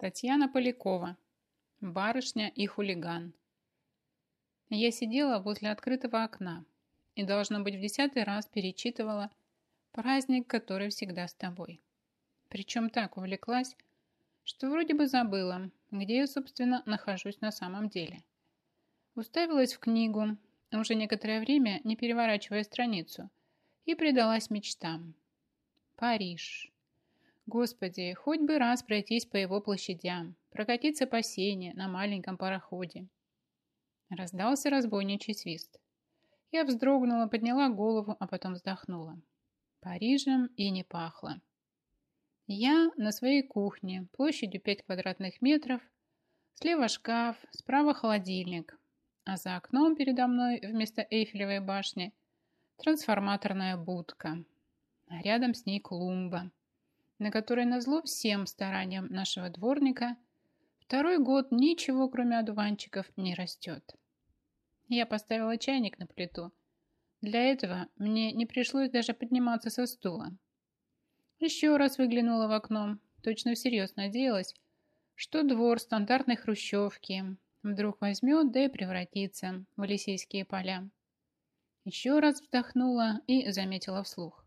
Татьяна Полякова. Барышня и хулиган. Я сидела возле открытого окна и, должно быть, в десятый раз перечитывала праздник, который всегда с тобой. Причем так увлеклась, что вроде бы забыла, где я, собственно, нахожусь на самом деле. Уставилась в книгу, уже некоторое время не переворачивая страницу, и предалась мечтам. Париж. Господи, хоть бы раз пройтись по его площадям, прокатиться по сене на маленьком пароходе. Раздался разбойничий свист. Я вздрогнула, подняла голову, а потом вздохнула. Парижем и не пахло. Я на своей кухне, площадью 5 квадратных метров, слева шкаф, справа холодильник, а за окном передо мной вместо Эйфелевой башни трансформаторная будка, а рядом с ней клумба, на которой назло всем стараниям нашего дворника второй год ничего, кроме одуванчиков, не растет. Я поставила чайник на плиту. Для этого мне не пришлось даже подниматься со стула. Еще раз выглянула в окно, точно всерьез надеялась, что двор стандартной хрущевки вдруг возьмет, да и превратится в Елисейские поля. Еще раз вздохнула и заметила вслух.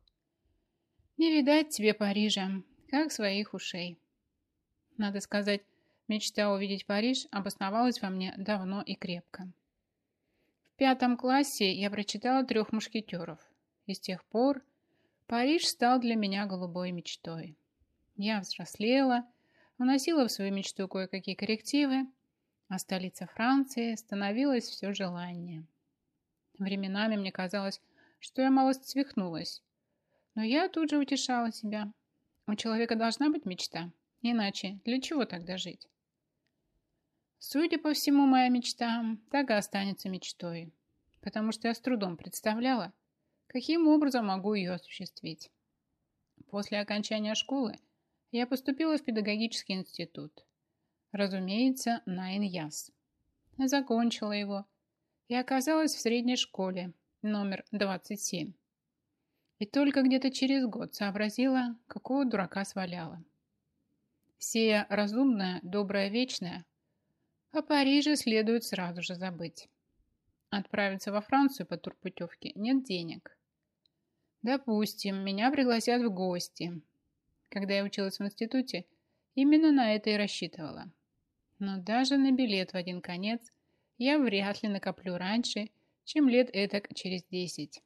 Не видать тебе Парижа, как своих ушей. Надо сказать, мечта увидеть Париж обосновалась во мне давно и крепко. В пятом классе я прочитала «Трех мушкетеров», и с тех пор Париж стал для меня голубой мечтой. Я взрослела, вносила в свою мечту кое-какие коррективы, а столица Франции становилась все желаннее. Временами мне казалось, что я малость свихнулась, но я тут же утешала себя. У человека должна быть мечта. Иначе для чего тогда жить? Судя по всему, моя мечта так и останется мечтой. Потому что я с трудом представляла, каким образом могу ее осуществить. После окончания школы я поступила в педагогический институт. Разумеется, на Иньяс. Закончила его и оказалась в средней школе номер 27. И только где-то через год сообразила, какого дурака сваляла. Сея разумная, добрая, вечная, о Париже следует сразу же забыть. Отправиться во Францию по турпутевке нет денег. Допустим, меня пригласят в гости. Когда я училась в институте, именно на это и рассчитывала. Но даже на билет в один конец я вряд ли накоплю раньше, чем лет этак через десять.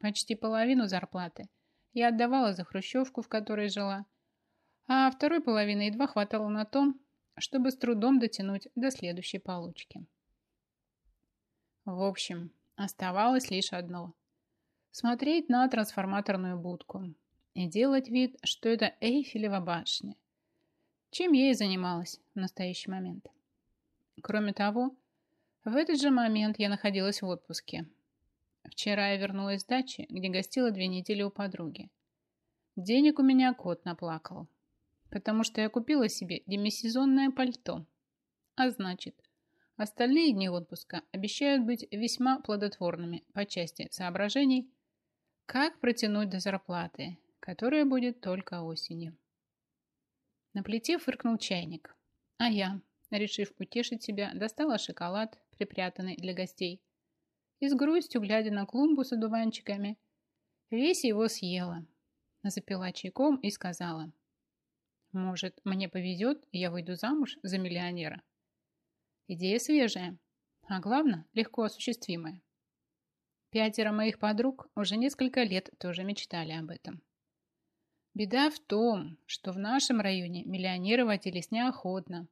Почти половину зарплаты я отдавала за хрущевку, в которой жила, а второй половины едва хватало на то, чтобы с трудом дотянуть до следующей получки. В общем, оставалось лишь одно – смотреть на трансформаторную будку и делать вид, что это Эйфелева башня, чем я и занималась в настоящий момент. Кроме того, в этот же момент я находилась в отпуске – Вчера я вернулась с дачи, где гостила две недели у подруги. Денег у меня кот наплакал, потому что я купила себе демисезонное пальто. А значит, остальные дни отпуска обещают быть весьма плодотворными по части соображений, как протянуть до зарплаты, которая будет только осенью. На плите фыркнул чайник, а я, решив утешить себя, достала шоколад, припрятанный для гостей, и с грустью, глядя на клумбу с одуванчиками, весь его съела. Запила чайком и сказала, «Может, мне повезет, и я выйду замуж за миллионера?» Идея свежая, а главное, легко осуществимая. Пятеро моих подруг уже несколько лет тоже мечтали об этом. Беда в том, что в нашем районе миллионеры водились неохотно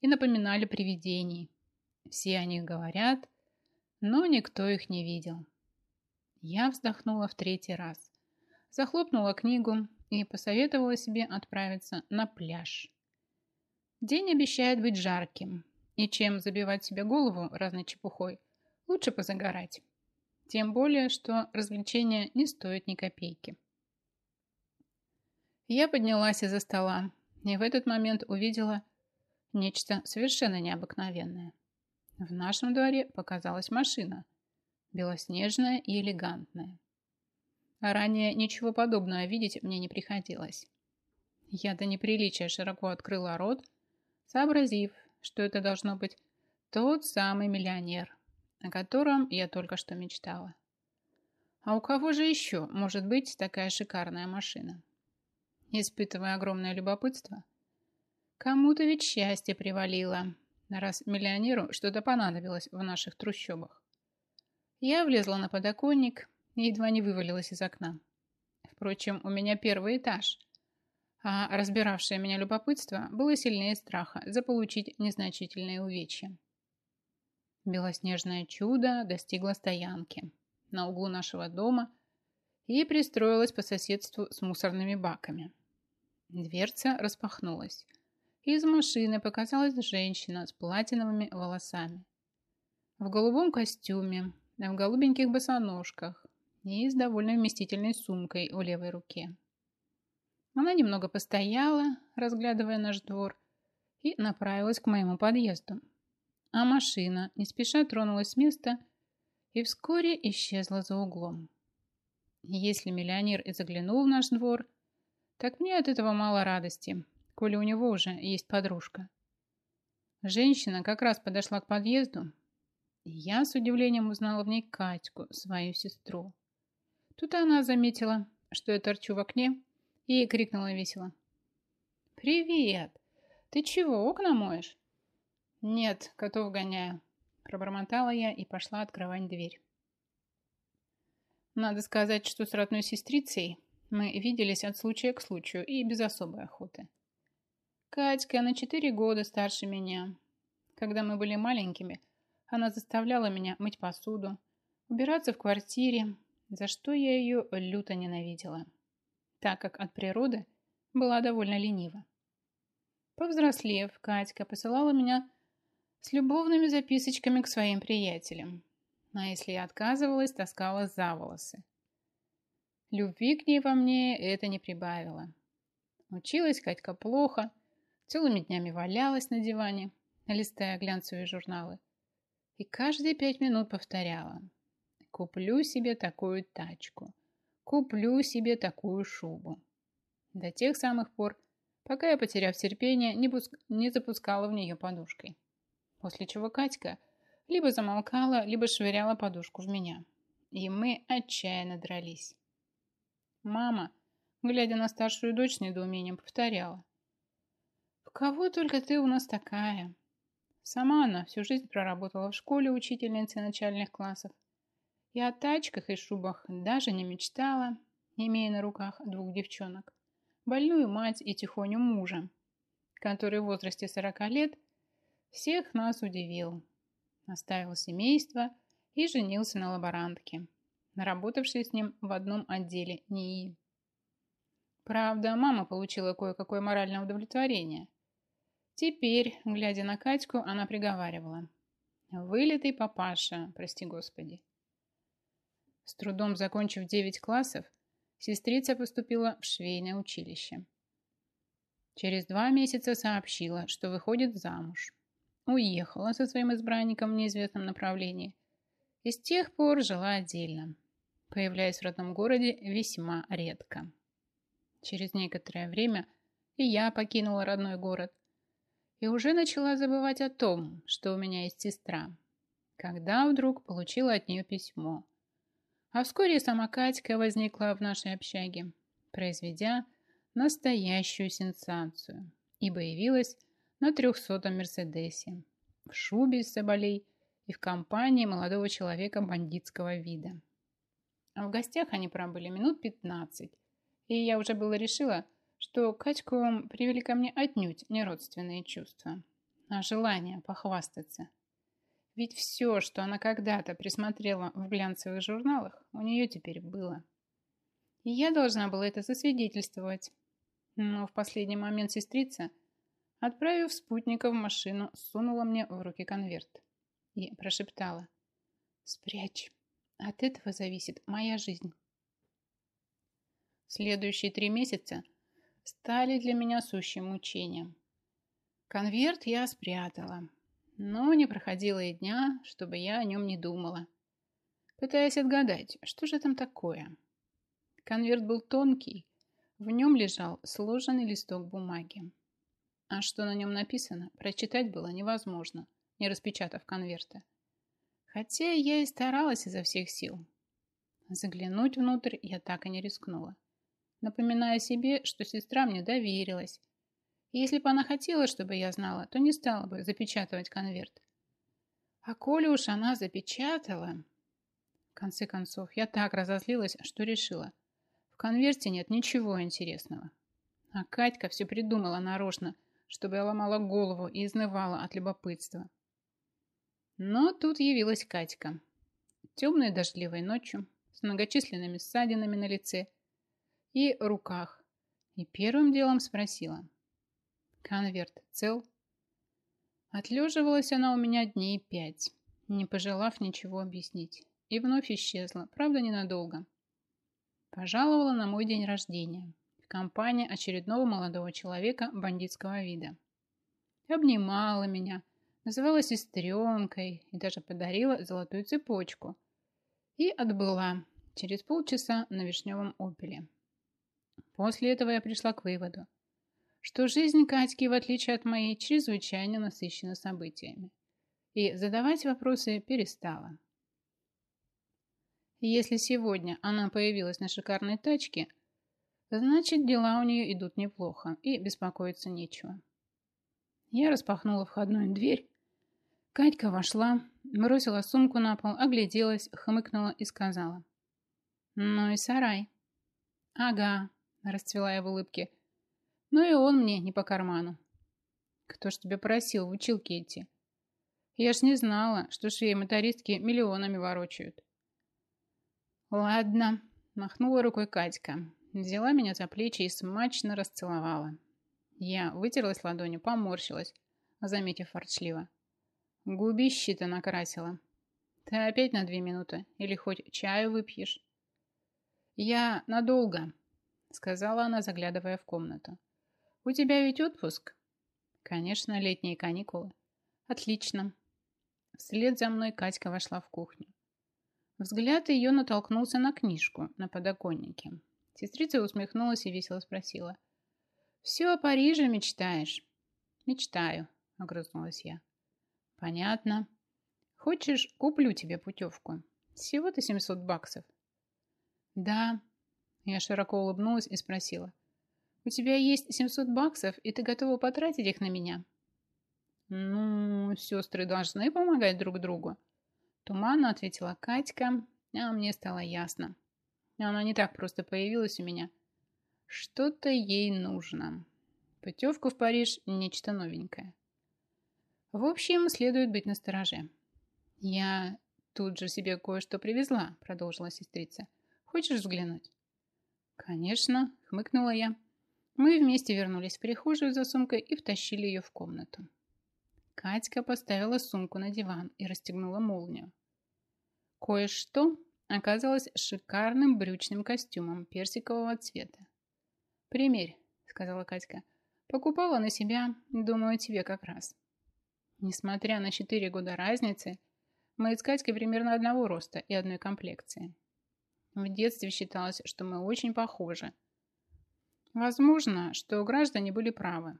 и напоминали привидений. Все о них говорят, но никто их не видел. Я вздохнула в третий раз, захлопнула книгу и посоветовала себе отправиться на пляж. День обещает быть жарким, и чем забивать себе голову разной чепухой, лучше позагорать. Тем более, что развлечения не стоят ни копейки. Я поднялась из-за стола и в этот момент увидела нечто совершенно необыкновенное. В нашем дворе показалась машина, белоснежная и элегантная. А ранее ничего подобного видеть мне не приходилось. Я до неприличия широко открыла рот, сообразив, что это должно быть тот самый миллионер, о котором я только что мечтала. А у кого же еще может быть такая шикарная машина? Испытывая огромное любопытство, кому-то ведь счастье привалило, раз миллионеру что-то понадобилось в наших трущобах. Я влезла на подоконник и едва не вывалилась из окна. Впрочем, у меня первый этаж, а разбиравшее меня любопытство было сильнее страха заполучить незначительные увечья. Белоснежное чудо достигло стоянки на углу нашего дома и пристроилось по соседству с мусорными баками. Дверца распахнулась. Из машины показалась женщина с платиновыми волосами. В голубом костюме, в голубеньких босоножках и с довольно вместительной сумкой в левой руке. Она немного постояла, разглядывая наш двор, и направилась к моему подъезду. А машина не спеша тронулась с места и вскоре исчезла за углом. Если миллионер и заглянул в наш двор, так мне от этого мало радости, коли у него уже есть подружка. Женщина как раз подошла к подъезду, и я с удивлением узнала в ней Катьку, свою сестру. Тут она заметила, что я торчу в окне, и крикнула весело. «Привет! Ты чего, окна моешь?» «Нет, котов гоняю», – пробормотала я и пошла открывать дверь. Надо сказать, что с родной сестрицей мы виделись от случая к случаю и без особой охоты. Катька на четыре года старше меня. Когда мы были маленькими, она заставляла меня мыть посуду, убираться в квартире, за что я ее люто ненавидела так как от природы была довольно ленива. Повзрослев, Катька посылала меня с любовными записочками к своим приятелям. А если я отказывалась, таскала за волосы. Любви к ней во мне это не прибавило. Училась Катька плохо, целыми днями валялась на диване, листая глянцевые журналы. И каждые пять минут повторяла. Куплю себе такую тачку. Куплю себе такую шубу. До тех самых пор, пока я, потеряв терпение, не, пуск... не запускала в нее подушкой. После чего Катька либо замолкала, либо швыряла подушку в меня. И мы отчаянно дрались. Мама, глядя на старшую дочь недоумением, повторяла. «В кого только ты у нас такая?» Сама она всю жизнь проработала в школе учительницей начальных классов, и о тачках и шубах даже не мечтала, имея на руках двух девчонок. Больную мать и тихоню мужа, который в возрасте 40 лет всех нас удивил. Оставил семейство и женился на лаборантке, наработавшей с ним в одном отделе НИИ. Правда, мама получила кое-какое моральное удовлетворение. Теперь, глядя на Катьку, она приговаривала. «Вылитый папаша, прости господи». С трудом закончив 9 классов, сестрица поступила в швейное училище. Через два месяца сообщила, что выходит замуж. Уехала со своим избранником в неизвестном направлении и с тех пор жила отдельно, появляясь в родном городе весьма редко. Через некоторое время и я покинула родной город и уже начала забывать о том, что у меня есть сестра, когда вдруг получила от нее письмо – а вскоре сама Катька возникла в нашей общаге, произведя настоящую сенсацию, ибо явилась на трехсотом Мерседесе, в шубе из соболей и в компании молодого человека бандитского вида. А в гостях они пробыли минут пятнадцать, и я уже было решила, что Катьку привели ко мне отнюдь не родственные чувства, а желание похвастаться – ведь все, что она когда-то присмотрела в глянцевых журналах, у нее теперь было. И я должна была это засвидетельствовать. Но в последний момент сестрица, отправив спутника в машину, сунула мне в руки конверт и прошептала «Спрячь, от этого зависит моя жизнь». Следующие три месяца стали для меня сущим мучением. Конверт я спрятала, но не проходило и дня, чтобы я о нем не думала. Пытаясь отгадать, что же там такое. Конверт был тонкий, в нем лежал сложенный листок бумаги. А что на нем написано, прочитать было невозможно, не распечатав конверта. Хотя я и старалась изо всех сил. Заглянуть внутрь я так и не рискнула, напоминая себе, что сестра мне доверилась. И если бы она хотела, чтобы я знала, то не стала бы запечатывать конверт. А коли уж она запечатала... В конце концов, я так разозлилась, что решила. В конверте нет ничего интересного. А Катька все придумала нарочно, чтобы я ломала голову и изнывала от любопытства. Но тут явилась Катька. Темной дождливой ночью, с многочисленными ссадинами на лице и руках. И первым делом спросила. «Конверт цел?» Отлеживалась она у меня дней пять, не пожелав ничего объяснить. И вновь исчезла, правда, ненадолго. Пожаловала на мой день рождения в компании очередного молодого человека бандитского вида. Обнимала меня, называла сестренкой и даже подарила золотую цепочку. И отбыла через полчаса на вишневом опеле. После этого я пришла к выводу, что жизнь Катьки, в отличие от моей, чрезвычайно насыщена событиями. И задавать вопросы перестала. Если сегодня она появилась на шикарной тачке, значит дела у нее идут неплохо и беспокоиться нечего. Я распахнула входную дверь. Катька вошла, бросила сумку на пол, огляделась, хмыкнула и сказала. «Ну и сарай». «Ага», – расцвела я в улыбке. «Ну и он мне не по карману». «Кто ж тебя просил в училке идти?» «Я ж не знала, что швеи-мотористки миллионами ворочают». «Ладно», – махнула рукой Катька. Взяла меня за плечи и смачно расцеловала. Я вытерлась ладонью, поморщилась, заметив форчливо. Губище-то накрасила. Ты опять на две минуты? Или хоть чаю выпьешь? Я надолго, сказала она, заглядывая в комнату. У тебя ведь отпуск? Конечно, летние каникулы. Отлично. Вслед за мной Катька вошла в кухню. Взгляд ее натолкнулся на книжку на подоконнике. Сестрица усмехнулась и весело спросила – «Все о Париже мечтаешь?» «Мечтаю», — огрызнулась я. «Понятно. Хочешь, куплю тебе путевку? Всего-то 700 баксов». «Да». Я широко улыбнулась и спросила. «У тебя есть 700 баксов, и ты готова потратить их на меня?» «Ну, сестры должны помогать друг другу», Туманно ответила Катька, а мне стало ясно. Она не так просто появилась у меня, что-то ей нужно. Путевку в Париж – нечто новенькое. В общем, следует быть настороже. Я тут же себе кое-что привезла, продолжила сестрица. Хочешь взглянуть? Конечно, хмыкнула я. Мы вместе вернулись в прихожую за сумкой и втащили ее в комнату. Катька поставила сумку на диван и расстегнула молнию. Кое-что оказалось шикарным брючным костюмом персикового цвета. «Примерь», — сказала Катька. «Покупала на себя, думаю, тебе как раз». Несмотря на четыре года разницы, мы с Катькой примерно одного роста и одной комплекции. В детстве считалось, что мы очень похожи. Возможно, что граждане были правы.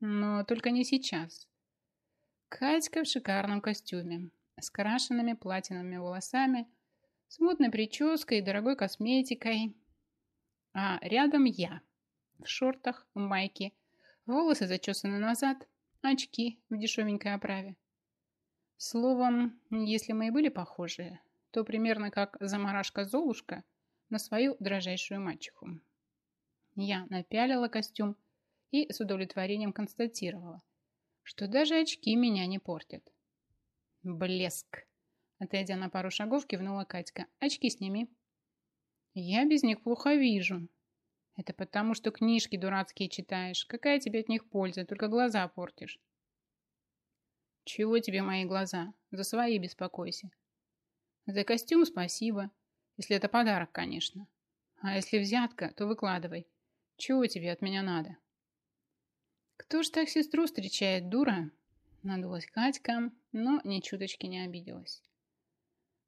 Но только не сейчас. Катька в шикарном костюме, с крашенными платиновыми волосами, с модной прической и дорогой косметикой. А рядом я в шортах, в майке, волосы зачесаны назад, очки в дешевенькой оправе. Словом, если мы и были похожи, то примерно как заморашка Золушка на свою дрожайшую мачеху. Я напялила костюм и с удовлетворением констатировала, что даже очки меня не портят. Блеск! Отойдя на пару шагов, кивнула Катька. Очки сними. Я без них плохо вижу, это потому, что книжки дурацкие читаешь. Какая тебе от них польза? Только глаза портишь. Чего тебе мои глаза? За свои беспокойся. За костюм спасибо. Если это подарок, конечно. А если взятка, то выкладывай. Чего тебе от меня надо? Кто ж так сестру встречает, дура? Надулась Катька, но ни чуточки не обиделась.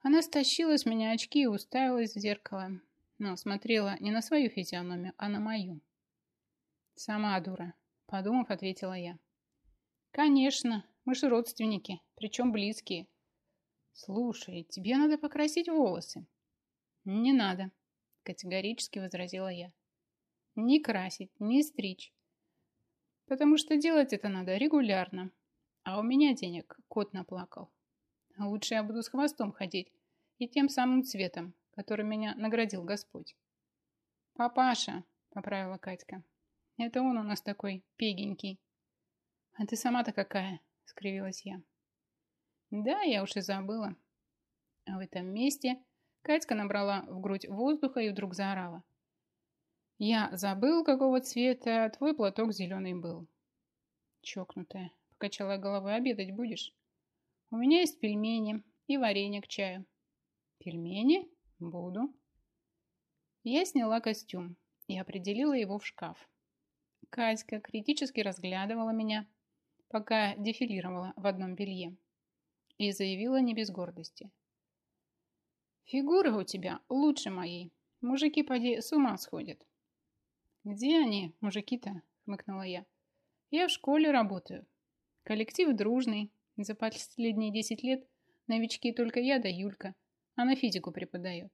Она стащила с меня очки и уставилась в зеркало но смотрела не на свою физиономию, а на мою. Сама дура. подумав, ответила я. Конечно, мы же родственники, причем близкие. Слушай, тебе надо покрасить волосы. Не надо, категорически возразила я. Ни красить, ни стричь. Потому что делать это надо регулярно. А у меня денег кот наплакал. Лучше я буду с хвостом ходить и тем самым цветом, который меня наградил Господь. «Папаша», — поправила Катька, — «это он у нас такой пегенький». «А ты сама-то какая?» — скривилась я. «Да, я уж и забыла». А в этом месте Катька набрала в грудь воздуха и вдруг заорала. «Я забыл, какого цвета твой платок зеленый был». Чокнутая, покачала головой, обедать будешь? У меня есть пельмени и варенье к чаю. Пельмени? Буду. Я сняла костюм и определила его в шкаф. Катька критически разглядывала меня, пока дефилировала в одном белье, и заявила не без гордости. «Фигура у тебя лучше моей. Мужики, поди, с ума сходят». «Где они, мужики-то?» – хмыкнула я. «Я в школе работаю. Коллектив дружный. За последние десять лет новички только я да Юлька. Она физику преподает.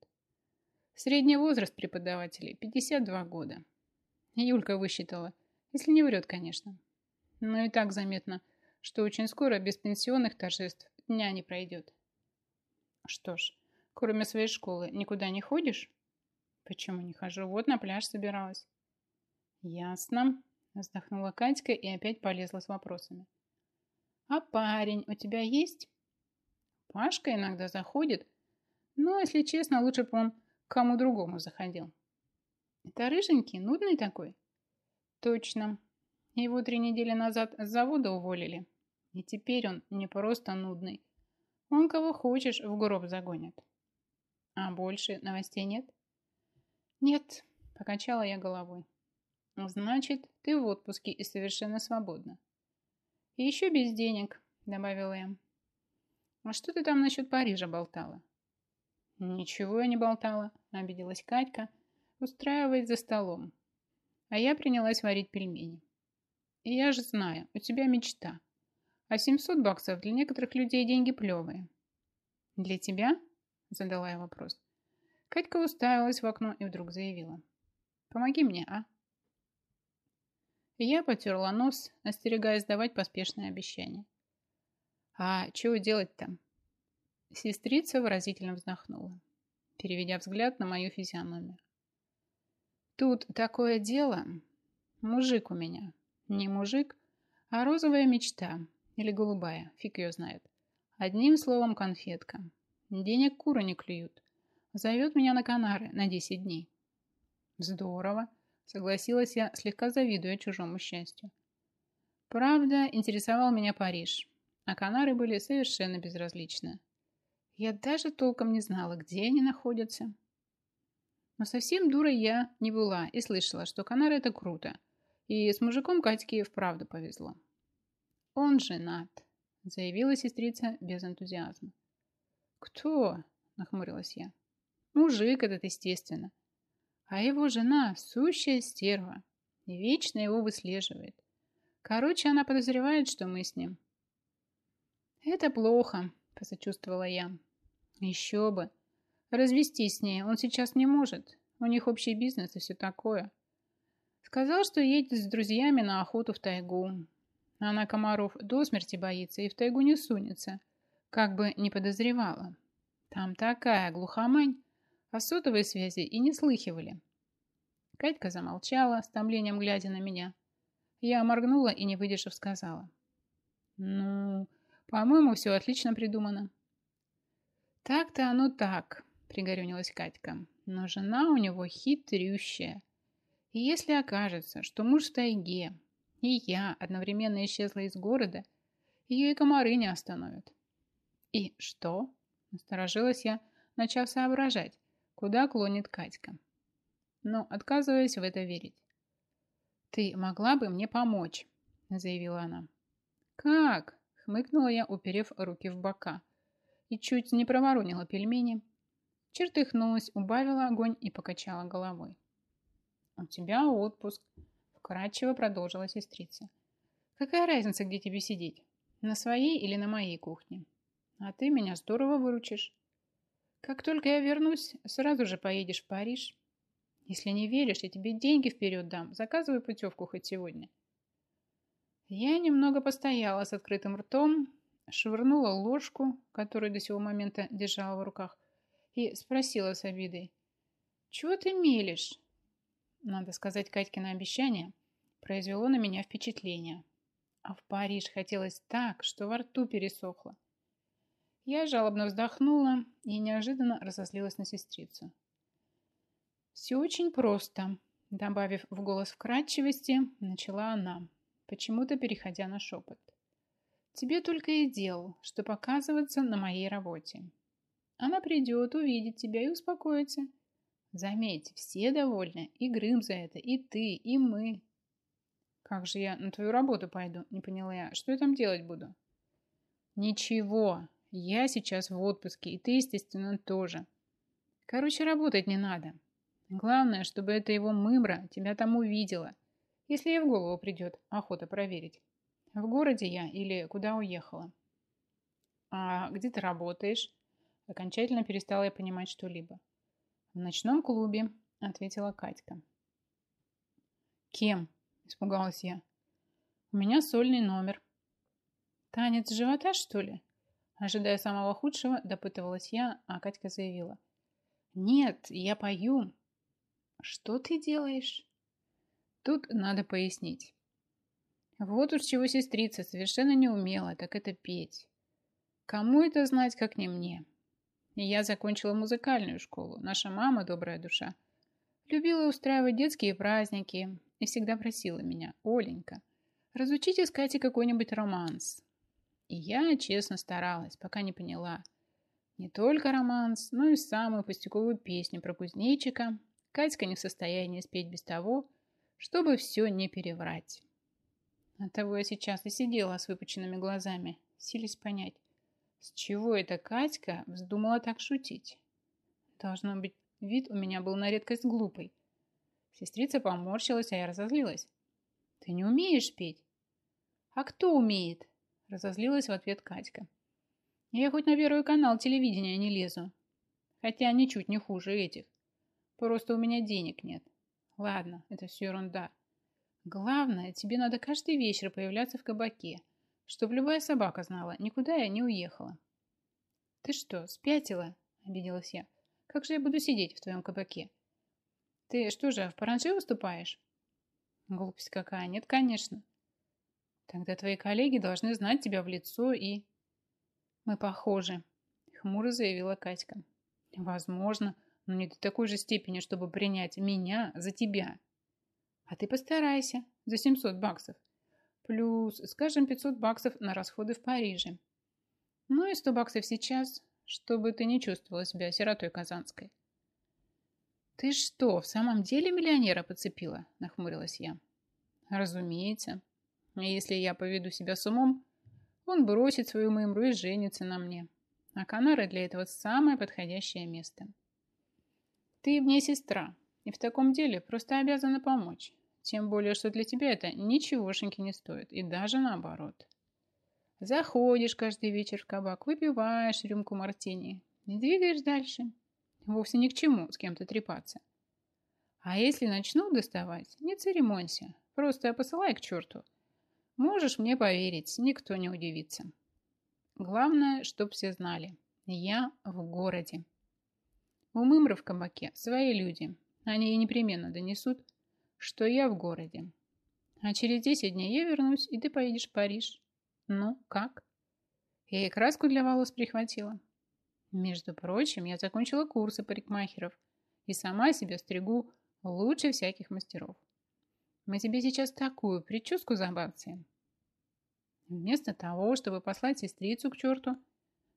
Средний возраст преподавателей – 52 года. Юлька высчитала, если не врет, конечно. Но и так заметно, что очень скоро без пенсионных торжеств дня не пройдет. Что ж, кроме своей школы никуда не ходишь? Почему не хожу? Вот на пляж собиралась. Ясно, вздохнула Катька и опять полезла с вопросами. А парень у тебя есть? Пашка иногда заходит, но, если честно, лучше бы он к кому другому заходил. Это рыженький, нудный такой? Точно. Его три недели назад с завода уволили. И теперь он не просто нудный. Он кого хочешь в гроб загонит. А больше новостей нет? Нет, покачала я головой. Значит, ты в отпуске и совершенно свободна. И еще без денег, добавила я. А что ты там насчет Парижа болтала? Ничего я не болтала, обиделась Катька, устраиваясь за столом. А я принялась варить пельмени. И я же знаю, у тебя мечта. А 700 баксов для некоторых людей деньги плевые. Для тебя? Задала я вопрос. Катька уставилась в окно и вдруг заявила. Помоги мне, а? Я потерла нос, остерегаясь давать поспешное обещание. «А чего делать-то?» Сестрица выразительно вздохнула, переведя взгляд на мою физиономию. «Тут такое дело. Мужик у меня. Не мужик, а розовая мечта. Или голубая, фиг ее знает. Одним словом, конфетка. Денег куры не клюют. Зовет меня на Канары на 10 дней. Здорово. Согласилась я, слегка завидуя чужому счастью. Правда, интересовал меня Париж, а Канары были совершенно безразличны. Я даже толком не знала, где они находятся. Но совсем дурой я не была и слышала, что Канары это круто. И с мужиком Катьке вправду повезло. Он женат, заявила сестрица без энтузиазма. Кто? Нахмурилась я. Мужик этот, естественно. А его жена – сущая стерва. Вечно его выслеживает. Короче, она подозревает, что мы с ним. Это плохо, посочувствовала я. Еще бы. Развестись с ней он сейчас не может. У них общий бизнес и все такое. Сказал, что едет с друзьями на охоту в тайгу. Она комаров до смерти боится и в тайгу не сунется. Как бы не подозревала. Там такая глухомань о сотовой связи и не слыхивали. Катька замолчала, с томлением глядя на меня. Я моргнула и, не выдержав, сказала. «Ну, по-моему, все отлично придумано». «Так-то оно так», — пригорюнилась Катька. «Но жена у него хитрющая. И если окажется, что муж в тайге, и я одновременно исчезла из города, ее и комары не остановят». «И что?» — насторожилась я, начав соображать, куда клонит Катька. Но отказываясь в это верить. «Ты могла бы мне помочь», — заявила она. «Как?» — хмыкнула я, уперев руки в бока. И чуть не проворонила пельмени. Чертыхнулась, убавила огонь и покачала головой. «У тебя отпуск. В Вкратчиво продолжила сестрица. Какая разница, где тебе сидеть? На своей или на моей кухне? А ты меня здорово выручишь. Как только я вернусь, сразу же поедешь в Париж. Если не веришь, я тебе деньги вперед дам. Заказывай путевку хоть сегодня. Я немного постояла с открытым ртом, швырнула ложку, которую до сего момента держала в руках, и спросила с обидой. «Чего ты мелешь?» Надо сказать, Катькино обещание произвело на меня впечатление. А в Париж хотелось так, что во рту пересохло. Я жалобно вздохнула и неожиданно разозлилась на сестрицу. «Все очень просто», — добавив в голос вкрадчивости, начала она, почему-то переходя на шепот. «Тебе только и дел, что показываться на моей работе. Она придет, увидит тебя и успокоится. Заметь, все довольны, и Грым за это, и ты, и мы». «Как же я на твою работу пойду?» – не поняла я. «Что я там делать буду?» «Ничего, я сейчас в отпуске, и ты, естественно, тоже. Короче, работать не надо. Главное, чтобы эта его мымра тебя там увидела, если ей в голову придет охота проверить, в городе я или куда уехала. А где ты работаешь? Окончательно перестала я понимать что-либо. В ночном клубе, ответила Катька. Кем? Испугалась я. У меня сольный номер. Танец живота, что ли? Ожидая самого худшего, допытывалась я, а Катька заявила. Нет, я пою. Что ты делаешь? Тут надо пояснить. Вот уж чего сестрица совершенно не умела, так это петь. Кому это знать, как не мне? Я закончила музыкальную школу. Наша мама, добрая душа, любила устраивать детские праздники и всегда просила меня, Оленька, разучите с Катей какой-нибудь романс. И я честно старалась, пока не поняла. Не только романс, но и самую пустяковую песню про кузнечика Катька не в состоянии спеть без того, чтобы все не переврать. Оттого я сейчас и сидела с выпученными глазами, силясь понять, с чего эта Катька вздумала так шутить. Должно быть, вид у меня был на редкость глупый. Сестрица поморщилась, а я разозлилась. «Ты не умеешь петь?» «А кто умеет?» Разозлилась в ответ Катька. «Я хоть на первый канал телевидения не лезу. Хотя ничуть не хуже этих. Просто у меня денег нет. Ладно, это все ерунда. Главное, тебе надо каждый вечер появляться в кабаке, чтобы любая собака знала, никуда я не уехала. Ты что, спятила? Обиделась я. Как же я буду сидеть в твоем кабаке? Ты что же, в паранже выступаешь? Глупость какая. Нет, конечно. Тогда твои коллеги должны знать тебя в лицо и... Мы похожи, хмуро заявила Катька. Возможно, но не до такой же степени, чтобы принять меня за тебя. А ты постарайся за 700 баксов. Плюс, скажем, 500 баксов на расходы в Париже. Ну и 100 баксов сейчас, чтобы ты не чувствовала себя сиротой казанской. «Ты что, в самом деле миллионера подцепила?» – нахмурилась я. «Разумеется. Если я поведу себя с умом, он бросит свою мымру и женится на мне. А Канары для этого самое подходящее место». Ты мне сестра, и в таком деле просто обязана помочь. Тем более, что для тебя это ничегошеньки не стоит, и даже наоборот. Заходишь каждый вечер в кабак, выпиваешь рюмку мартини и двигаешь дальше. Вовсе ни к чему с кем-то трепаться. А если начну доставать, не церемонься, просто посылай к черту. Можешь мне поверить, никто не удивится. Главное, чтоб все знали, я в городе. У Мымры в кабаке свои люди. Они ей непременно донесут, что я в городе. А через 10 дней я вернусь, и ты поедешь в Париж. Ну, как? Я и краску для волос прихватила. Между прочим, я закончила курсы парикмахеров и сама себя стригу лучше всяких мастеров. Мы тебе сейчас такую прическу забавцаем. Вместо того, чтобы послать сестрицу к черту,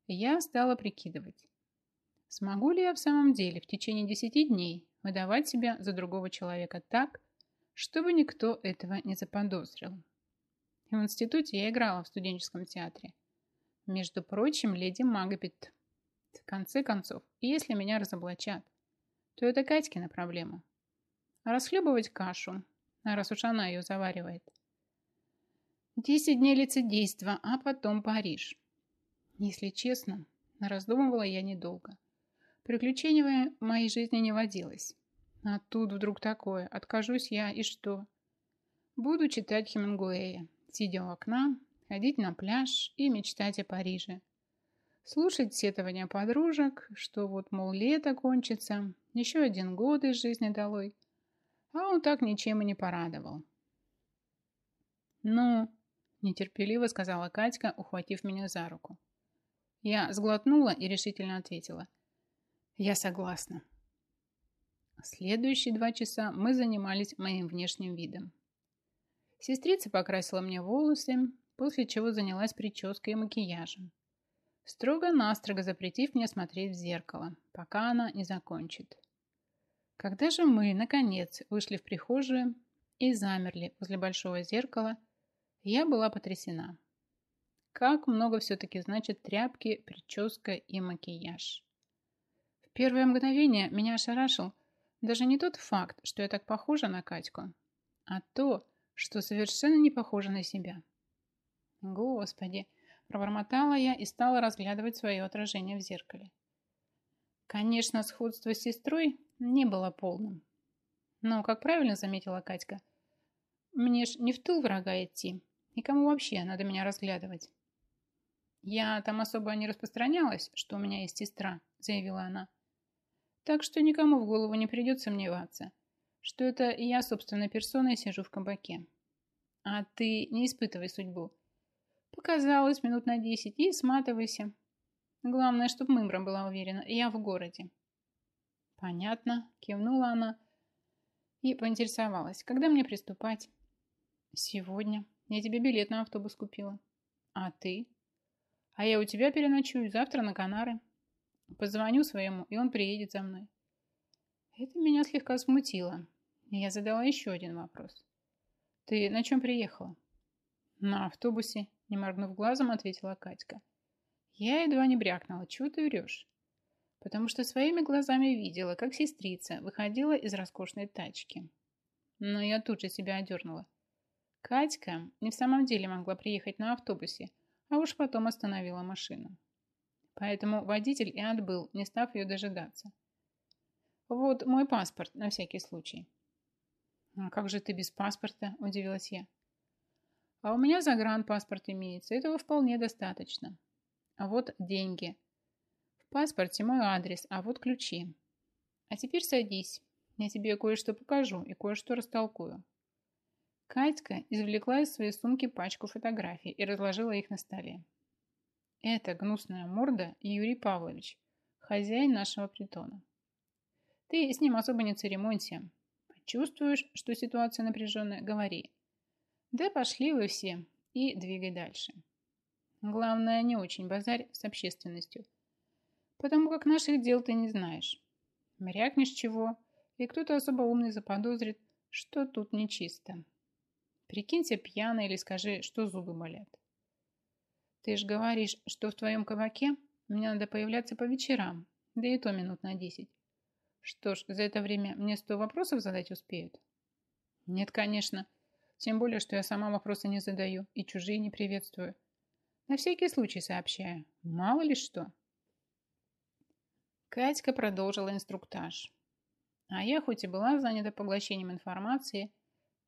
я стала прикидывать, Смогу ли я в самом деле в течение 10 дней выдавать себя за другого человека так, чтобы никто этого не заподозрил? В институте я играла в студенческом театре. Между прочим, леди Магбет. В конце концов, если меня разоблачат, то это Катькина проблема. А расхлебывать кашу раз уж она ее заваривает. Десять дней лицедейства, а потом Париж. Если честно, раздумывала я недолго. Приключений в моей жизни не водилось. А тут вдруг такое. Откажусь я, и что? Буду читать Хемингуэя, сидя у окна, ходить на пляж и мечтать о Париже. Слушать сетования подружек, что вот, мол, лето кончится, еще один год из жизни долой. А он так ничем и не порадовал. «Ну?» – нетерпеливо сказала Катька, ухватив меня за руку. Я сглотнула и решительно ответила. «Я согласна». Следующие два часа мы занимались моим внешним видом. Сестрица покрасила мне волосы, после чего занялась прической и макияжем. Строго-настрого запретив мне смотреть в зеркало, пока она не закончит. Когда же мы, наконец, вышли в прихожую и замерли возле большого зеркала, я была потрясена. Как много все-таки значит тряпки, прическа и макияж. В первое мгновение меня ошарашил даже не тот факт, что я так похожа на Катьку, а то, что совершенно не похожа на себя. Господи, пробормотала я и стала разглядывать свое отражение в зеркале. Конечно, сходство с сестрой не было полным. Но, как правильно заметила Катька, мне ж не в тыл врага идти, и кому вообще надо меня разглядывать. Я там особо не распространялась, что у меня есть сестра, заявила она. Так что никому в голову не придет сомневаться, что это я собственной персоной сижу в кабаке. А ты не испытывай судьбу. Показалось минут на десять и сматывайся. Главное, чтобы Мымра была уверена, я в городе. Понятно, кивнула она и поинтересовалась, когда мне приступать. Сегодня. Я тебе билет на автобус купила. А ты? А я у тебя переночую завтра на Канары. Позвоню своему, и он приедет за мной. Это меня слегка смутило. И я задала еще один вопрос. Ты на чем приехала? На автобусе, не моргнув глазом, ответила Катька. Я едва не брякнула. Чего ты врешь? Потому что своими глазами видела, как сестрица выходила из роскошной тачки. Но я тут же себя одернула. Катька не в самом деле могла приехать на автобусе, а уж потом остановила машину. Поэтому водитель и отбыл, не став ее дожидаться. Вот мой паспорт, на всякий случай. А как же ты без паспорта? Удивилась я. А у меня загранпаспорт имеется, этого вполне достаточно. А вот деньги. В паспорте мой адрес, а вот ключи. А теперь садись, я тебе кое-что покажу и кое-что растолкую. Катька извлекла из своей сумки пачку фотографий и разложила их на столе. Это гнусная морда Юрий Павлович, хозяин нашего притона. Ты с ним особо не церемонься. Чувствуешь, что ситуация напряженная? Говори. Да пошли вы все и двигай дальше. Главное, не очень базарь с общественностью. Потому как наших дел ты не знаешь. Мрякнешь чего, и кто-то особо умный заподозрит, что тут нечисто. Прикинься пьяной или скажи, что зубы болят. Ты ж говоришь, что в твоем кабаке мне надо появляться по вечерам, да и то минут на десять. Что ж, за это время мне сто вопросов задать успеют? Нет, конечно. Тем более, что я сама вопросы не задаю и чужие не приветствую. На всякий случай сообщаю. Мало ли что. Катька продолжила инструктаж. А я, хоть и была занята поглощением информации,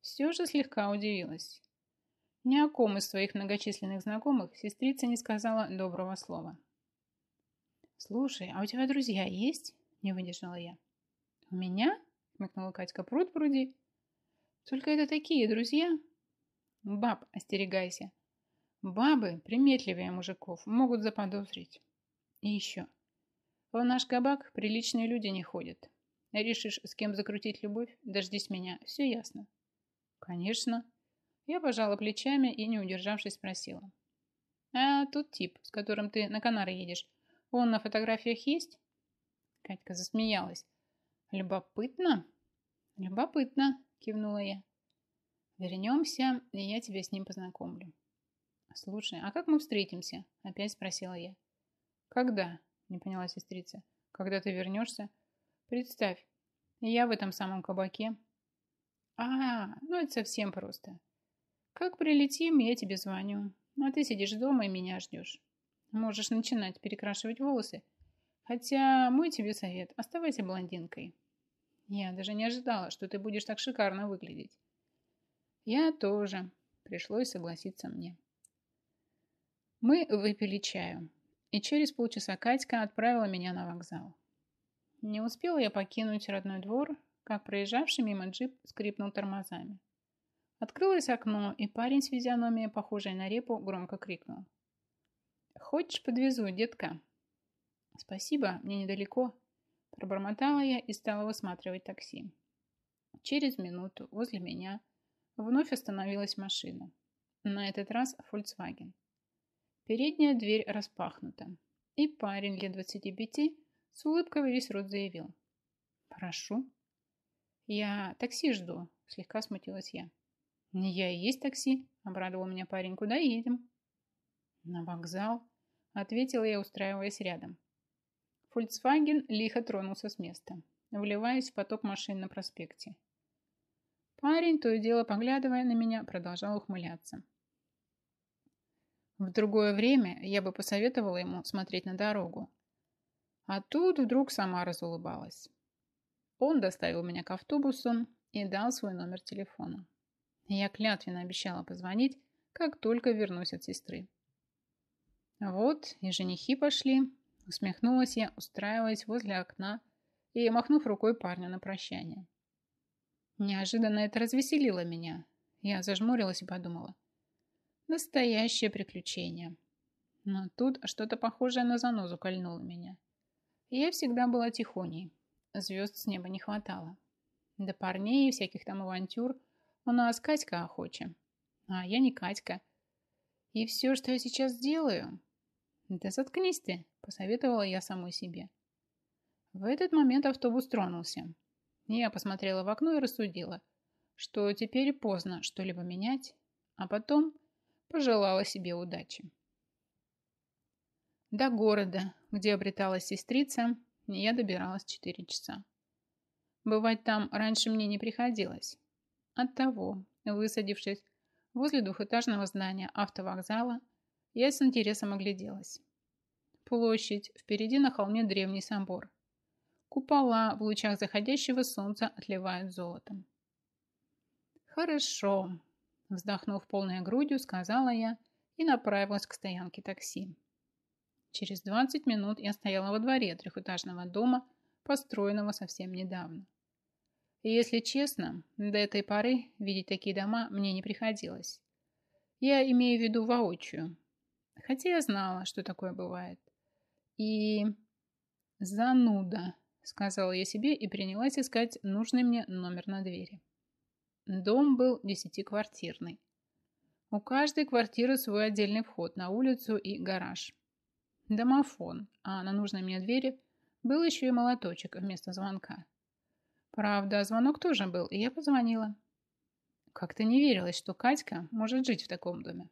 все же слегка удивилась. Ни о ком из своих многочисленных знакомых сестрица не сказала доброго слова. «Слушай, а у тебя друзья есть?» – не выдержала я. «У меня?» – хмыкнула Катька. «Пруд пруди». «Только это такие друзья?» «Баб, остерегайся. Бабы, приметливее мужиков, могут заподозрить. И еще. В наш кабак приличные люди не ходят. Решишь, с кем закрутить любовь, дождись меня, все ясно». «Конечно». Я пожала плечами и, не удержавшись, спросила. «А тот тип, с которым ты на Канары едешь, он на фотографиях есть?» Катька засмеялась. «Любопытно?» «Любопытно», кивнула я. «Вернемся, и я тебя с ним познакомлю». «Слушай, а как мы встретимся?» Опять спросила я. «Когда?» Не поняла сестрица. «Когда ты вернешься?» «Представь, я в этом самом кабаке, А, ну это совсем просто. Как прилетим, я тебе звоню. А ты сидишь дома и меня ждешь. Можешь начинать перекрашивать волосы. Хотя мой тебе совет – оставайся блондинкой. Я даже не ожидала, что ты будешь так шикарно выглядеть. Я тоже. Пришлось согласиться мне. Мы выпили чаю, и через полчаса Катька отправила меня на вокзал. Не успела я покинуть родной двор, как проезжавший мимо джип скрипнул тормозами. Открылось окно, и парень с физиономией, похожей на репу, громко крикнул. «Хочешь, подвезу, детка?» «Спасибо, мне недалеко», – пробормотала я и стала высматривать такси. Через минуту возле меня вновь остановилась машина. На этот раз Volkswagen. Передняя дверь распахнута, и парень лет 25 с улыбкой весь рот заявил. «Прошу». «Я такси жду», – слегка смутилась я. «Не я и есть такси», – обрадовал меня парень. «Куда едем?» «На вокзал», – ответила я, устраиваясь рядом. Volkswagen лихо тронулся с места, вливаясь в поток машин на проспекте. Парень, то и дело поглядывая на меня, продолжал ухмыляться. В другое время я бы посоветовала ему смотреть на дорогу. А тут вдруг сама разулыбалась. Он доставил меня к автобусу и дал свой номер телефона. Я клятвенно обещала позвонить, как только вернусь от сестры. Вот и женихи пошли, Усмехнулась я, устраиваясь возле окна и махнув рукой парню на прощание. Неожиданно это развеселило меня. Я зажмурилась и подумала. Настоящее приключение. Но тут что-то похожее на занозу кольнуло меня. Я всегда была тихоней. Звезд с неба не хватало. До парней и всяких там авантюр у нас Катька охоча. А я не Катька. И все, что я сейчас делаю... Да заткнись ты, посоветовала я самой себе. В этот момент автобус тронулся. Я посмотрела в окно и рассудила, что теперь поздно что-либо менять, а потом пожелала себе удачи. До города, где обреталась сестрица, я добиралась 4 часа. Бывать там раньше мне не приходилось. Оттого, высадившись возле двухэтажного здания автовокзала, я с интересом огляделась. Площадь, впереди на холме древний собор. Купола в лучах заходящего солнца отливают золотом. «Хорошо», – вздохнув полной грудью, сказала я и направилась к стоянке такси. Через 20 минут я стояла во дворе трехэтажного дома, построенного совсем недавно. Если честно, до этой поры видеть такие дома мне не приходилось. Я имею в виду воочию. Хотя я знала, что такое бывает. И... Зануда, сказала я себе и принялась искать нужный мне номер на двери. Дом был десятиквартирный. У каждой квартиры свой отдельный вход на улицу и гараж. Домофон, а на нужной мне двери был еще и молоточек вместо звонка. Правда, звонок тоже был, и я позвонила. Как-то не верилось, что Катька может жить в таком доме.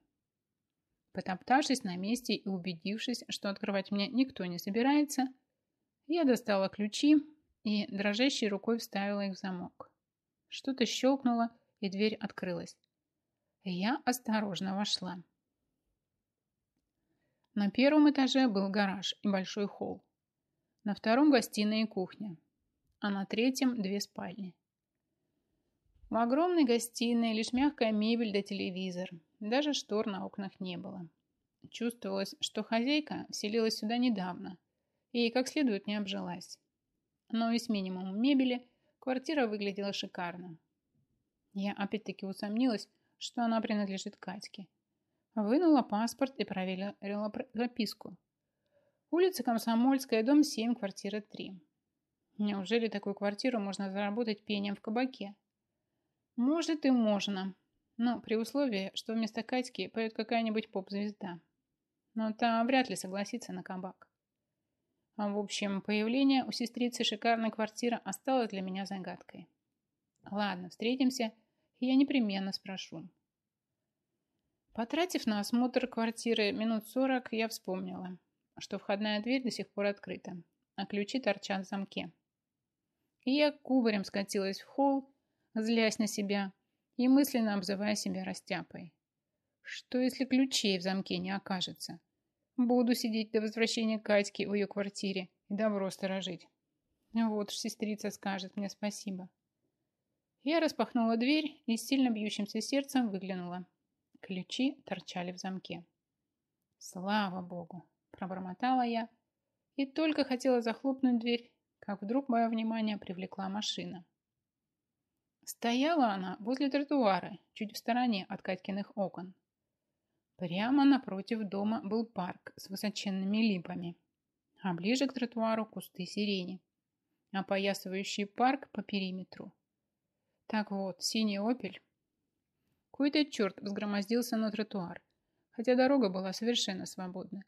Потоптавшись на месте и убедившись, что открывать мне никто не собирается, я достала ключи и дрожащей рукой вставила их в замок. Что-то щелкнуло, и дверь открылась. Я осторожно вошла. На первом этаже был гараж и большой холл. На втором гостиная и кухня, а на третьем две спальни. В огромной гостиной лишь мягкая мебель да телевизор – даже штор на окнах не было. Чувствовалось, что хозяйка вселилась сюда недавно и как следует не обжилась. Но и с минимумом мебели квартира выглядела шикарно. Я опять-таки усомнилась, что она принадлежит Катьке. Вынула паспорт и проверила прописку. Улица Комсомольская, дом 7, квартира 3. Неужели такую квартиру можно заработать пением в кабаке? Может и можно, но при условии, что вместо Катьки поет какая-нибудь поп-звезда. Но та вряд ли согласится на кабак. В общем, появление у сестрицы шикарной квартиры осталось для меня загадкой. Ладно, встретимся, и я непременно спрошу. Потратив на осмотр квартиры минут сорок, я вспомнила, что входная дверь до сих пор открыта, а ключи торчат в замке. И я кубарем скатилась в холл, злясь на себя и мысленно обзывая себя растяпой. Что, если ключей в замке не окажется? Буду сидеть до возвращения Катьки в ее квартире и добро сторожить. Вот уж сестрица скажет мне спасибо. Я распахнула дверь и с сильно бьющимся сердцем выглянула. Ключи торчали в замке. Слава богу, пробормотала я и только хотела захлопнуть дверь, как вдруг мое внимание привлекла машина. Стояла она возле тротуара, чуть в стороне от Катькиных окон. Прямо напротив дома был парк с высоченными липами, а ближе к тротуару кусты сирени, опоясывающий парк по периметру. Так вот, синий «Опель». Какой-то черт взгромоздился на тротуар, хотя дорога была совершенно свободна,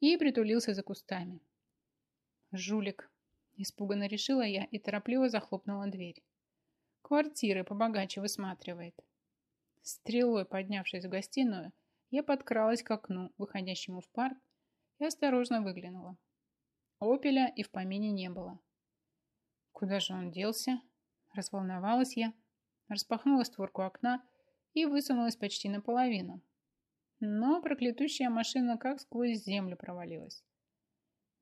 и притулился за кустами. «Жулик!» – испуганно решила я и торопливо захлопнула дверь. Квартиры побогаче высматривает. Стрелой поднявшись в гостиную, я подкралась к окну, выходящему в парк, и осторожно выглянула. Опеля и в помине не было. Куда же он делся? Разволновалась я, распахнула створку окна и высунулась почти наполовину. Но проклятущая машина как сквозь землю провалилась.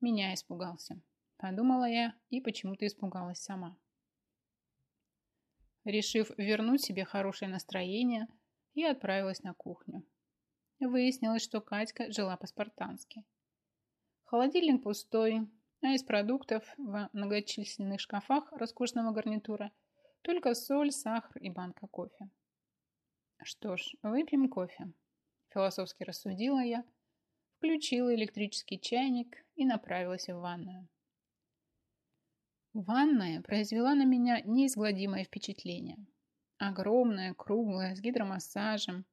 Меня испугался. Подумала я и почему-то испугалась сама. Решив вернуть себе хорошее настроение, я отправилась на кухню. Выяснилось, что Катька жила по-спартански. Холодильник пустой, а из продуктов в многочисленных шкафах роскошного гарнитура только соль, сахар и банка кофе. Что ж, выпьем кофе. Философски рассудила я, включила электрический чайник и направилась в ванную. Ванная произвела на меня неизгладимое впечатление. Огромная, круглая, с гидромассажем.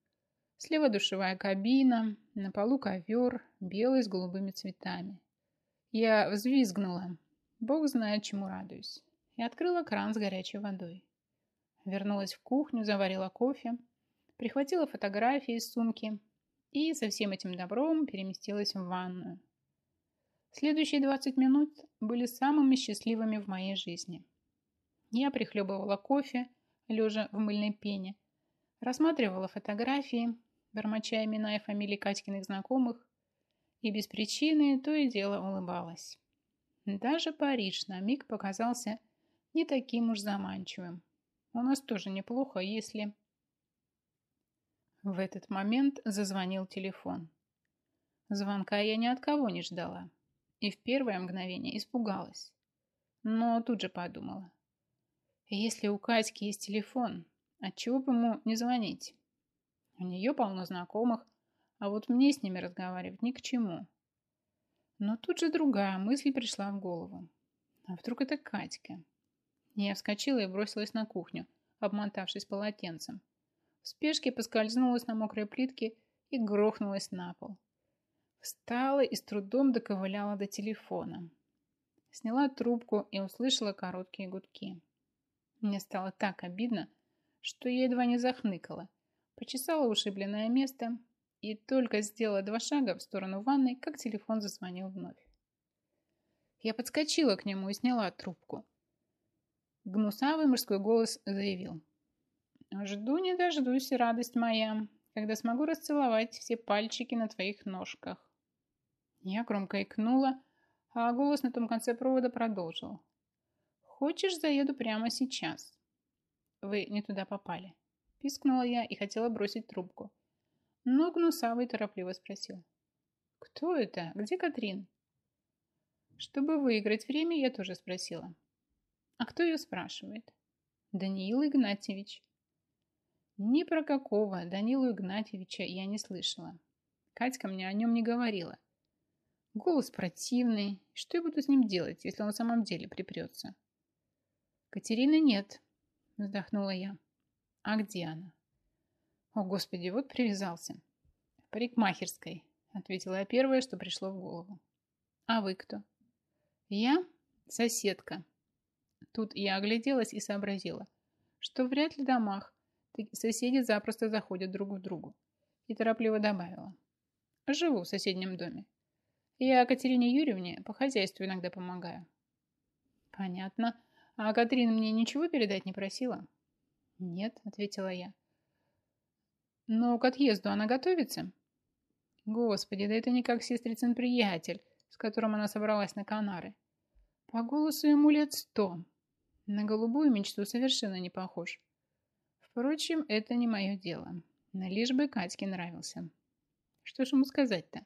Слева душевая кабина, на полу ковер, белый с голубыми цветами. Я взвизгнула. Бог знает, чему радуюсь. И открыла кран с горячей водой. Вернулась в кухню, заварила кофе, прихватила фотографии из сумки и со всем этим добром переместилась в ванную. Следующие 20 минут были самыми счастливыми в моей жизни. Я прихлебывала кофе, лежа в мыльной пене, рассматривала фотографии, бормоча имена и фамилии Катькиных знакомых, и без причины то и дело улыбалась. Даже Париж на миг показался не таким уж заманчивым. У нас тоже неплохо, если... В этот момент зазвонил телефон. Звонка я ни от кого не ждала и в первое мгновение испугалась. Но тут же подумала. Если у Катьки есть телефон, отчего бы ему не звонить? У нее полно знакомых, а вот мне с ними разговаривать ни к чему. Но тут же другая мысль пришла в голову. А вдруг это Катька? Я вскочила и бросилась на кухню, обмотавшись полотенцем. В спешке поскользнулась на мокрой плитке и грохнулась на пол. Встала и с трудом доковыляла до телефона. Сняла трубку и услышала короткие гудки. Мне стало так обидно, что я едва не захныкала. Почесала ушибленное место и только сделала два шага в сторону ванной, как телефон зазвонил вновь. Я подскочила к нему и сняла трубку. Гнусавый мужской голос заявил. «Жду не дождусь, радость моя, когда смогу расцеловать все пальчики на твоих ножках». Я громко икнула, а голос на том конце провода продолжил. «Хочешь, заеду прямо сейчас?» «Вы не туда попали», – пискнула я и хотела бросить трубку. Но Гнусавый торопливо спросил. «Кто это? Где Катрин?» Чтобы выиграть время, я тоже спросила. «А кто ее спрашивает?» «Даниил Игнатьевич». Ни про какого Данилу Игнатьевича я не слышала. Катька мне о нем не говорила – Голос противный. Что я буду с ним делать, если он в самом деле припрется? Катерины нет, вздохнула я. А где она? О, Господи, вот привязался. В парикмахерской, ответила я первое, что пришло в голову. А вы кто? Я соседка. Тут я огляделась и сообразила, что вряд ли в домах соседи запросто заходят друг в другу. И торопливо добавила. Живу в соседнем доме. Я Катерине Юрьевне по хозяйству иногда помогаю. Понятно. А Катрин мне ничего передать не просила? «Нет», — ответила я. «Но к отъезду она готовится?» «Господи, да это не как сестрицын приятель, с которым она собралась на Канары. По голосу ему лет сто. На голубую мечту совершенно не похож. Впрочем, это не мое дело. Лишь бы Катьке нравился. Что ж ему сказать-то?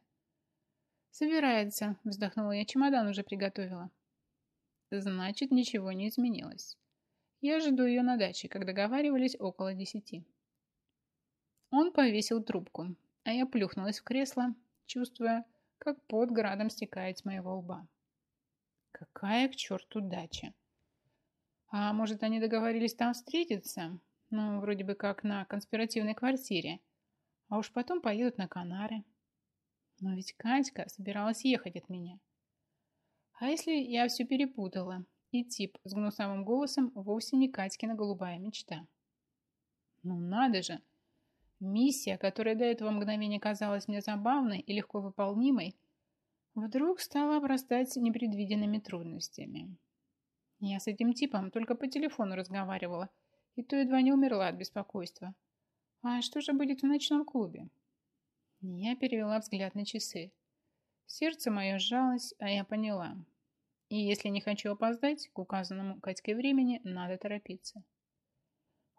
«Собирается», — вздохнула я, чемодан уже приготовила. Значит, ничего не изменилось. Я жду ее на даче, как договаривались, около десяти. Он повесил трубку, а я плюхнулась в кресло, чувствуя, как под градом стекает с моего лба. Какая к черту дача? А может, они договорились там встретиться? Ну, вроде бы как на конспиративной квартире. А уж потом поедут на Канары. Но ведь Катька собиралась ехать от меня. А если я все перепутала, и тип с гнусавым голосом вовсе не Катькина голубая мечта? Ну надо же! Миссия, которая до этого мгновения казалась мне забавной и легко выполнимой, вдруг стала обрастать непредвиденными трудностями. Я с этим типом только по телефону разговаривала, и то едва не умерла от беспокойства. А что же будет в ночном клубе? Я перевела взгляд на часы. Сердце мое сжалось, а я поняла. И если не хочу опоздать к указанному Катькой времени, надо торопиться.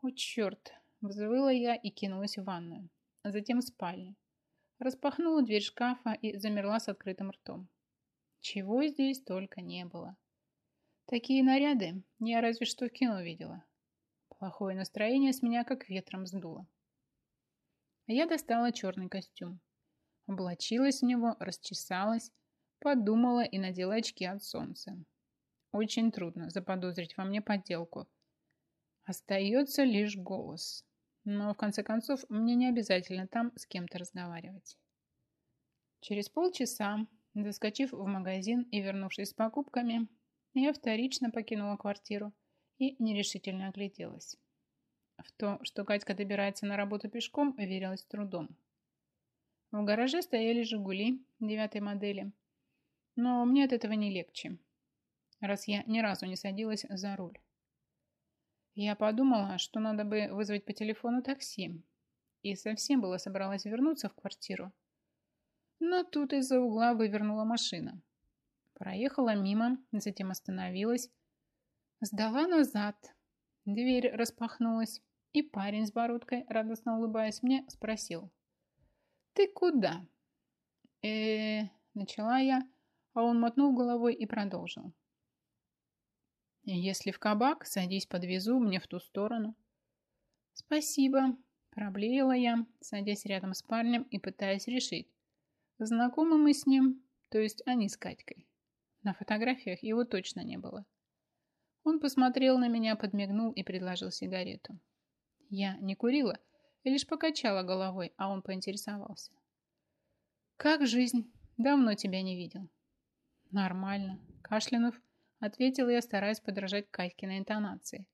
О, черт! Взвыла я и кинулась в ванную, а затем в спальню. Распахнула дверь шкафа и замерла с открытым ртом. Чего здесь только не было. Такие наряды я разве что в кино видела. Плохое настроение с меня как ветром сдуло. Я достала черный костюм. Облачилась в него, расчесалась, подумала и надела очки от солнца. Очень трудно заподозрить во мне подделку. Остается лишь голос. Но, в конце концов, мне не обязательно там с кем-то разговаривать. Через полчаса, заскочив в магазин и вернувшись с покупками, я вторично покинула квартиру и нерешительно огляделась. В то, что Катька добирается на работу пешком, верилась с трудом. В гараже стояли «Жигули» девятой модели, но мне от этого не легче, раз я ни разу не садилась за руль. Я подумала, что надо бы вызвать по телефону такси, и совсем было собралась вернуться в квартиру. Но тут из-за угла вывернула машина. Проехала мимо, затем остановилась, сдала назад. Дверь распахнулась, и парень с бородкой, радостно улыбаясь мне, спросил. «Ты куда?» э, -э начала я, а он мотнул головой и продолжил. «Если в кабак, садись, подвезу мне в ту сторону». «Спасибо», – проблеяла я, садясь рядом с парнем и пытаясь решить, знакомы мы с ним, то есть они с Катькой. На фотографиях его точно не было. Он посмотрел на меня, подмигнул и предложил сигарету. Я не курила лишь покачала головой, а он поинтересовался. «Как жизнь? Давно тебя не видел». «Нормально», – кашлянув, ответила я, стараясь подражать Катькиной интонации.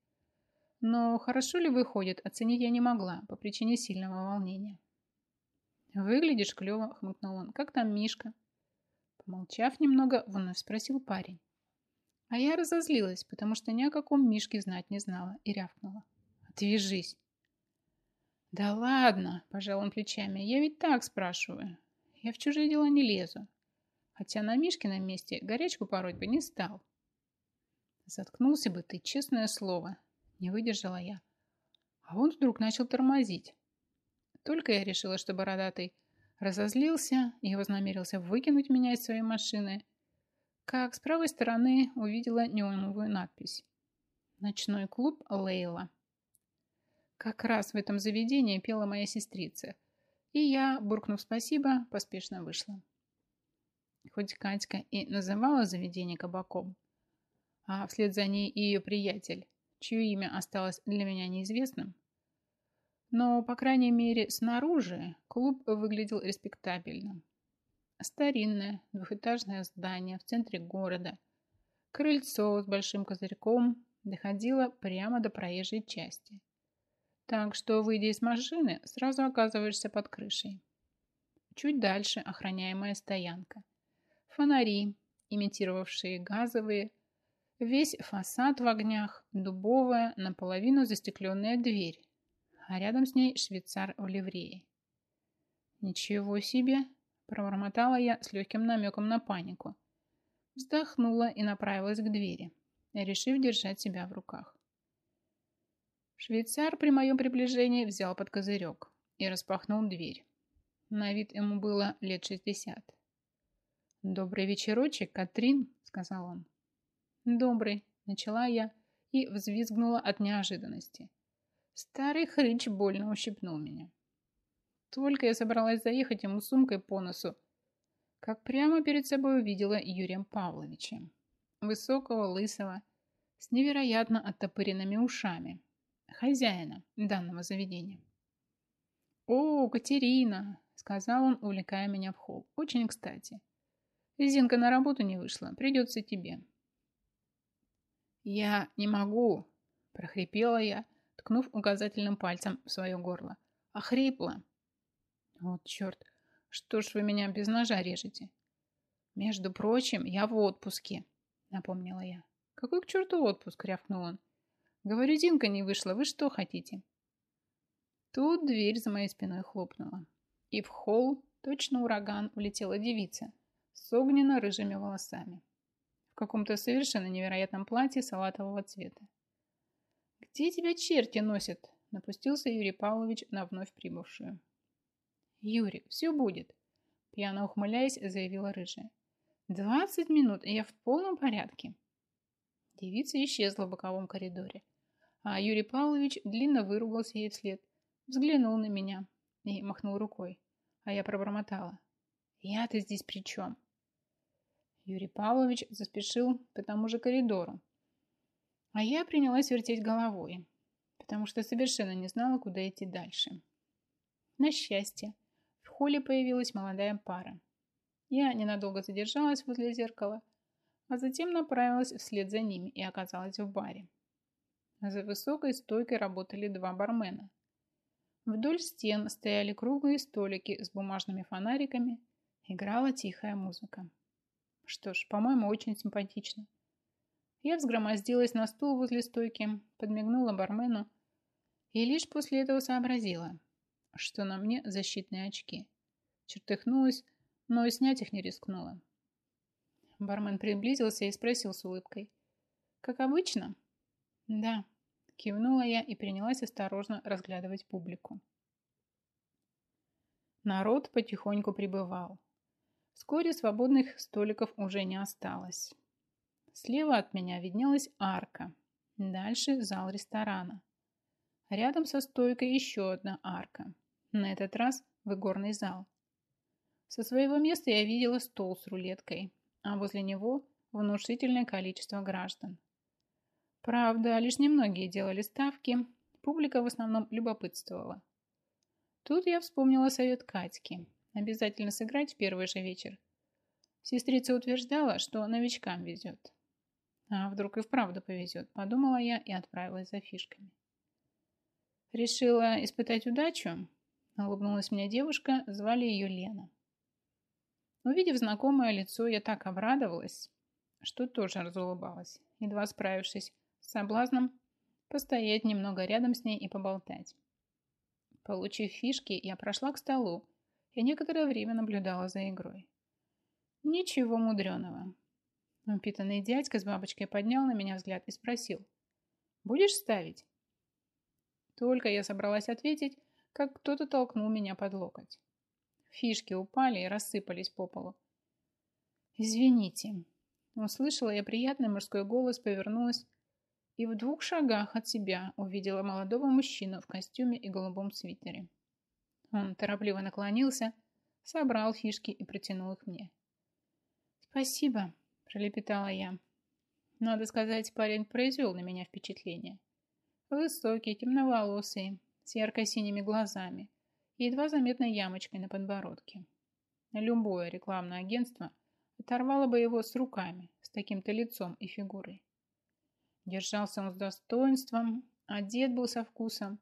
Но хорошо ли выходит, оценить я не могла по причине сильного волнения. «Выглядишь клево», – хмыкнул он. «Как там Мишка?» Помолчав немного, вновь спросил парень. А я разозлилась, потому что ни о каком Мишке знать не знала и рявкнула. «Отвяжись!» «Да ладно!» – пожал он плечами. «Я ведь так спрашиваю. Я в чужие дела не лезу. Хотя на Мишкином месте горячку пороть бы не стал». «Заткнулся бы ты, честное слово!» – не выдержала я. А он вдруг начал тормозить. Только я решила, что бородатый разозлился и вознамерился выкинуть меня из своей машины, как с правой стороны увидела неоновую надпись «Ночной клуб Лейла». Как раз в этом заведении пела моя сестрица. И я, буркнув спасибо, поспешно вышла. Хоть Катька и называла заведение кабаком, а вслед за ней и ее приятель, чье имя осталось для меня неизвестным, но, по крайней мере, снаружи клуб выглядел респектабельно. Старинное двухэтажное здание в центре города, крыльцо с большим козырьком доходило прямо до проезжей части – так что, выйдя из машины, сразу оказываешься под крышей. Чуть дальше охраняемая стоянка. Фонари, имитировавшие газовые, Весь фасад в огнях, дубовая, наполовину застекленная дверь, а рядом с ней швейцар в ливрее. «Ничего себе!» – пробормотала я с легким намеком на панику. Вздохнула и направилась к двери, решив держать себя в руках. Швейцар при моем приближении взял под козырек и распахнул дверь. На вид ему было лет шестьдесят. «Добрый вечерочек, Катрин», — сказал он. «Добрый», — начала я и взвизгнула от неожиданности. Старый хрыч больно ущипнул меня. Только я собралась заехать ему сумкой по носу, как прямо перед собой увидела Юрия Павловича. Высокого, лысого, с невероятно оттопыренными ушами. Хозяина данного заведения. «О, Катерина!» — сказал он, увлекая меня в холл. «Очень кстати. Зинка на работу не вышла. Придется тебе». «Я не могу!» — прохрипела я, ткнув указательным пальцем в свое горло. «Охрипла!» «Вот черт! Что ж вы меня без ножа режете?» «Между прочим, я в отпуске», — напомнила я. «Какой к черту отпуск?» — рявкнул он. «Говорю, Зинка не вышла. Вы что хотите?» Тут дверь за моей спиной хлопнула. И в холл, точно ураган, улетела девица с огненно-рыжими волосами. В каком-то совершенно невероятном платье салатового цвета. «Где тебя черти носят?» – напустился Юрий Павлович на вновь прибывшую. «Юрий, все будет», – пьяно ухмыляясь, заявила рыжая. «Двадцать минут, и я в полном порядке». Девица исчезла в боковом коридоре, а Юрий Павлович длинно выругался ей вслед – взглянул на меня и махнул рукой, а я пробормотала. «Я-то здесь при чем?» Юрий Павлович заспешил по тому же коридору, а я принялась вертеть головой, потому что совершенно не знала, куда идти дальше. На счастье, в холле появилась молодая пара. Я ненадолго задержалась возле зеркала, а затем направилась вслед за ними и оказалась в баре. За высокой стойкой работали два бармена – Вдоль стен стояли круглые столики с бумажными фонариками. Играла тихая музыка. Что ж, по-моему, очень симпатично. Я взгромоздилась на стул возле стойки, подмигнула бармену и лишь после этого сообразила, что на мне защитные очки. Чертыхнулась, но и снять их не рискнула. Бармен приблизился и спросил с улыбкой. «Как обычно?» «Да», Кивнула я и принялась осторожно разглядывать публику. Народ потихоньку прибывал. Вскоре свободных столиков уже не осталось. Слева от меня виднелась арка. Дальше зал ресторана. Рядом со стойкой еще одна арка. На этот раз в игорный зал. Со своего места я видела стол с рулеткой, а возле него внушительное количество граждан. Правда, лишь немногие делали ставки, публика в основном любопытствовала. Тут я вспомнила совет Катьки. Обязательно сыграть в первый же вечер. Сестрица утверждала, что новичкам везет. А вдруг и вправду повезет, подумала я и отправилась за фишками. Решила испытать удачу. Улыбнулась мне девушка, звали ее Лена. Увидев знакомое лицо, я так обрадовалась, что тоже разулыбалась, едва справившись соблазном постоять немного рядом с ней и поболтать. Получив фишки, я прошла к столу и некоторое время наблюдала за игрой. Ничего мудреного. Упитанный дядька с бабочкой поднял на меня взгляд и спросил. «Будешь ставить?» Только я собралась ответить, как кто-то толкнул меня под локоть. Фишки упали и рассыпались по полу. «Извините». Услышала я приятный мужской голос, повернулась и в двух шагах от себя увидела молодого мужчину в костюме и голубом свитере. Он торопливо наклонился, собрал фишки и протянул их мне. «Спасибо», – пролепетала я. Надо сказать, парень произвел на меня впечатление. Высокий, темноволосый, с ярко-синими глазами и едва заметной ямочкой на подбородке. Любое рекламное агентство оторвало бы его с руками, с таким-то лицом и фигурой. Держался он с достоинством, одет был со вкусом.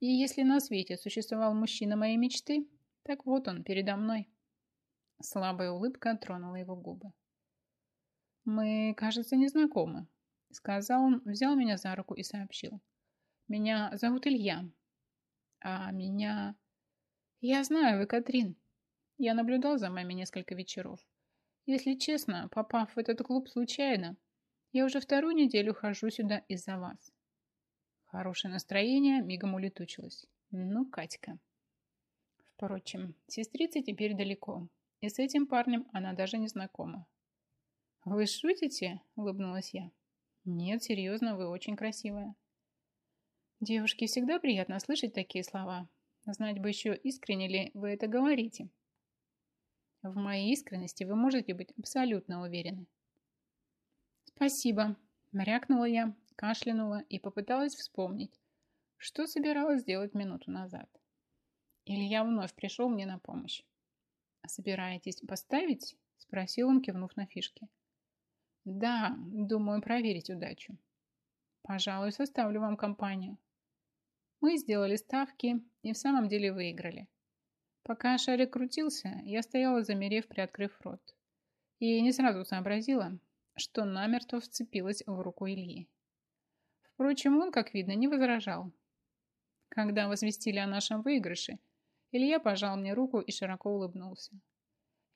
И если на свете существовал мужчина моей мечты, так вот он передо мной. Слабая улыбка тронула его губы. «Мы, кажется, не знакомы», — сказал он, взял меня за руку и сообщил. «Меня зовут Илья». «А меня...» «Я знаю, вы Катрин. Я наблюдал за вами несколько вечеров. Если честно, попав в этот клуб случайно, я уже вторую неделю хожу сюда из-за вас». Хорошее настроение мигом улетучилось. «Ну, Катька». Впрочем, сестрица теперь далеко, и с этим парнем она даже не знакома. «Вы шутите?» – улыбнулась я. «Нет, серьезно, вы очень красивая». Девушке всегда приятно слышать такие слова. Знать бы еще, искренне ли вы это говорите. В моей искренности вы можете быть абсолютно уверены. Спасибо. Мрякнула я, кашлянула и попыталась вспомнить, что собиралась сделать минуту назад. Илья вновь пришел мне на помощь. «Собираетесь поставить?» – спросил он, кивнув на фишки. Да, думаю проверить удачу. Пожалуй, составлю вам компанию. Мы сделали ставки и в самом деле выиграли. Пока шарик крутился, я стояла, замерев, приоткрыв рот. И не сразу сообразила, что намертво вцепилась в руку Ильи. Впрочем, он, как видно, не возражал. Когда возвестили о нашем выигрыше, Илья пожал мне руку и широко улыбнулся.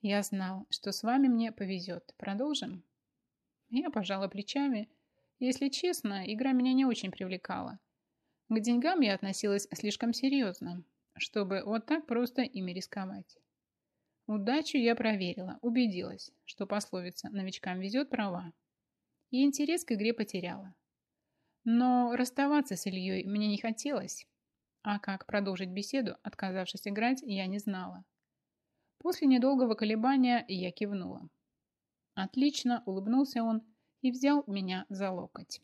«Я знал, что с вами мне повезет. Продолжим?» Я пожала плечами. Если честно, игра меня не очень привлекала. К деньгам я относилась слишком серьезно, чтобы вот так просто ими рисковать. Удачу я проверила, убедилась, что пословица «новичкам везет» права. И интерес к игре потеряла. Но расставаться с Ильей мне не хотелось, а как продолжить беседу, отказавшись играть, я не знала. После недолгого колебания я кивнула. Отлично, улыбнулся он и взял меня за локоть.